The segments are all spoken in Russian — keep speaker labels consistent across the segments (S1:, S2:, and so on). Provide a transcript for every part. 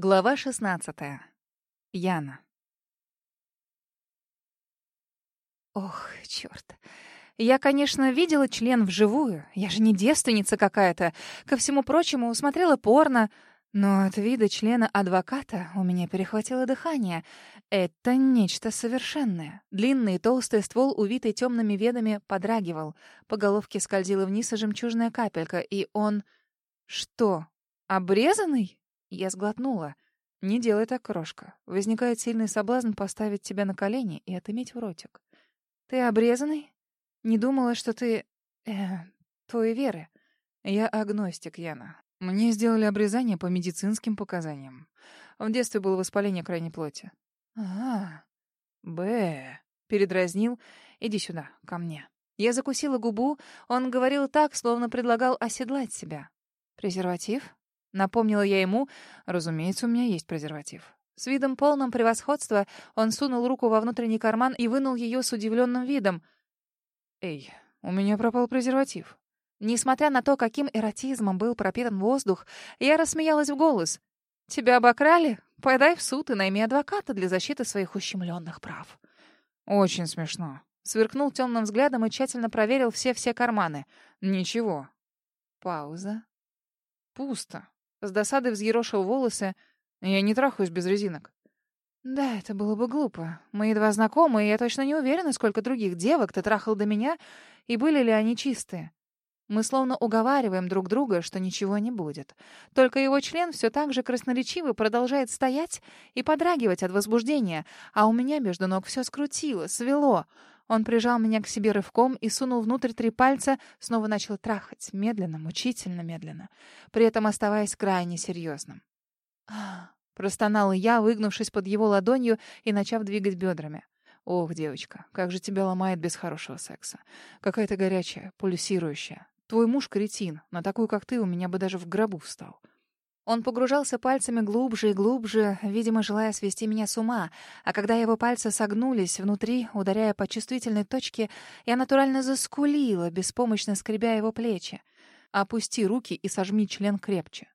S1: Глава 16. Яна. Ох, черт. Я, конечно, видела член вживую. Я же не девственница какая-то. Ко всему прочему, смотрела порно. Но от вида члена адвоката у меня перехватило дыхание. Это нечто совершенное. Длинный толстый ствол, увитый темными ведами, подрагивал. По головке скользила вниз и жемчужная капелька, и он... Что, обрезанный? Я сглотнула. Не делай так, крошка. Возникает сильный соблазн поставить тебя на колени и отыметь в ротик. Ты обрезанный? Не думала, что ты... Э, той веры. Я агностик, Яна. Мне сделали обрезание по медицинским показаниям. В детстве было воспаление крайней плоти. А, б, передразнил. Иди сюда, ко мне. Я закусила губу. Он говорил так, словно предлагал оседлать себя. Презерватив? Напомнила я ему, разумеется, у меня есть презерватив. С видом полным превосходства он сунул руку во внутренний карман и вынул ее с удивленным видом. «Эй, у меня пропал презерватив». Несмотря на то, каким эротизмом был пропитан воздух, я рассмеялась в голос. «Тебя обокрали? Подай в суд и найми адвоката для защиты своих ущемленных прав».
S2: «Очень смешно».
S1: Сверкнул темным взглядом и тщательно проверил все-все карманы.
S2: «Ничего».
S1: Пауза.
S2: «Пусто».
S1: С досадой взъерошил волосы.
S2: Я не трахаюсь без резинок.
S1: Да, это было бы глупо. Мы едва знакомы, и я точно не уверена, сколько других девок ты трахал до меня, и были ли они чистые. Мы словно уговариваем друг друга, что ничего не будет. Только его член все так же красноречиво продолжает стоять Он прижал меня к себе рывком и сунул внутрь три пальца, снова начал трахать, медленно, мучительно, медленно, при этом оставаясь крайне серьезным. Простонала я, выгнувшись под его ладонью и начав двигать бедрами. «Ох, девочка, как же тебя ломает без хорошего секса. Какая ты горячая, пульсирующая. Твой муж кретин, на такую, как ты, у меня бы даже в гробу встал». Он погружался пальцами глубже и глубже, видимо, желая свести меня с ума. А когда его пальцы согнулись внутри, ударяя по чувствительной точке, я натурально заскулила, беспомощно скребя его плечи. «Опусти руки и сожми член крепче».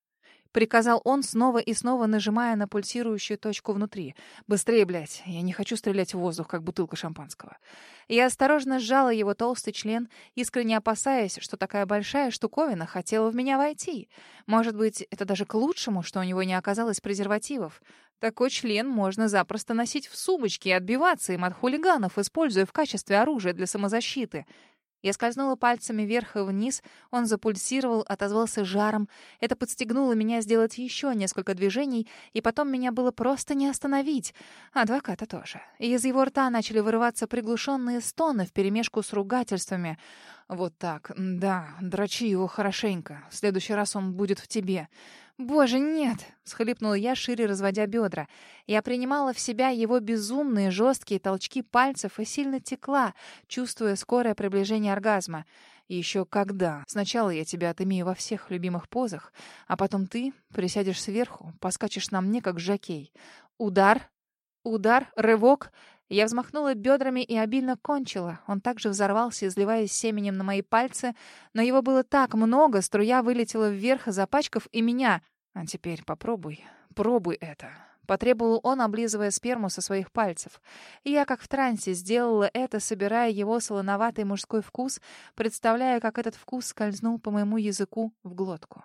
S1: Приказал он, снова и снова нажимая на пульсирующую точку внутри. «Быстрее, блядь! Я не хочу стрелять в воздух, как бутылка шампанского». Я осторожно сжала его толстый член, искренне опасаясь, что такая большая штуковина хотела в меня войти. Может быть, это даже к лучшему, что у него не оказалось презервативов. Такой член можно запросто носить в сумочке и отбиваться им от хулиганов, используя в качестве оружия для самозащиты. Я скользнула пальцами вверх и вниз, он запульсировал, отозвался жаром. Это подстегнуло меня сделать еще несколько движений, и потом меня было просто не остановить. Адвоката тоже. И из его рта начали вырываться приглушенные стоны вперемешку с ругательствами. «Вот так, да, дрочи его хорошенько. В следующий раз он будет в тебе. «Боже, нет!» — Схлипнула я, шире разводя бедра. Я принимала в себя его безумные жесткие толчки пальцев и сильно текла, чувствуя скорое приближение оргазма. И еще когда? Сначала я тебя отымею во всех любимых позах, а потом ты присядешь сверху, поскачешь на мне, как жакей. Удар, удар, рывок. Я взмахнула бедрами и обильно кончила. Он также взорвался, изливаясь семенем на мои пальцы, но его было так много, струя вылетела вверх, запачкав и меня — «А теперь попробуй, пробуй это!» Потребовал он, облизывая сперму со своих пальцев. я, как в трансе, сделала это, собирая его солоноватый мужской вкус, представляя, как этот вкус скользнул по моему языку в глотку.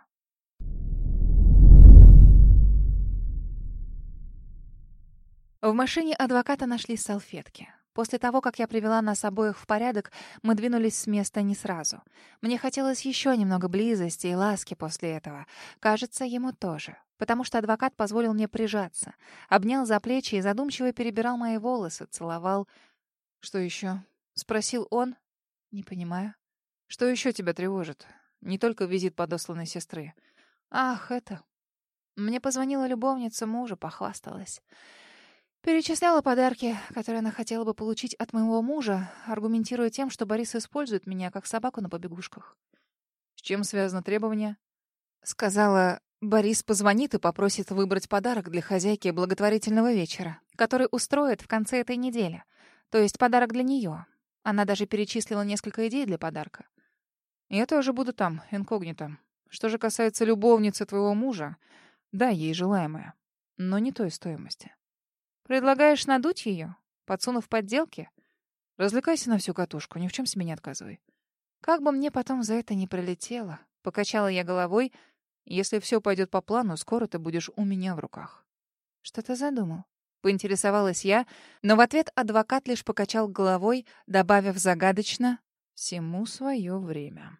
S1: В машине адвоката нашли салфетки. После того, как я привела нас обоих в порядок, мы двинулись с места не сразу. Мне хотелось еще немного близости и ласки после этого. Кажется, ему тоже. Потому что адвокат позволил мне прижаться. Обнял за плечи и задумчиво перебирал мои волосы, целовал. «Что еще?» — спросил он. «Не понимаю». «Что еще тебя тревожит? Не только визит подосланной сестры». «Ах, это...» Мне позвонила любовница мужа, похвасталась перечисляла подарки, которые она хотела бы получить от моего мужа, аргументируя тем, что Борис использует меня как собаку на побегушках. С чем связано требование? Сказала, Борис позвонит и попросит выбрать подарок для хозяйки благотворительного вечера, который устроит в конце этой недели. То есть подарок для нее. Она даже перечислила несколько идей для подарка. Я тоже буду там, инкогнито. Что же касается любовницы твоего мужа, да, ей желаемое, но не той стоимости. Предлагаешь надуть ее, подсунув подделки? Развлекайся на всю катушку, ни в чем себе не отказывай. Как бы мне потом за это не пролетело, покачала я головой. Если все пойдет по плану, скоро ты будешь у меня в руках. Что ты задумал? Поинтересовалась я, но в ответ адвокат лишь покачал головой, добавив загадочно «Всему свое время».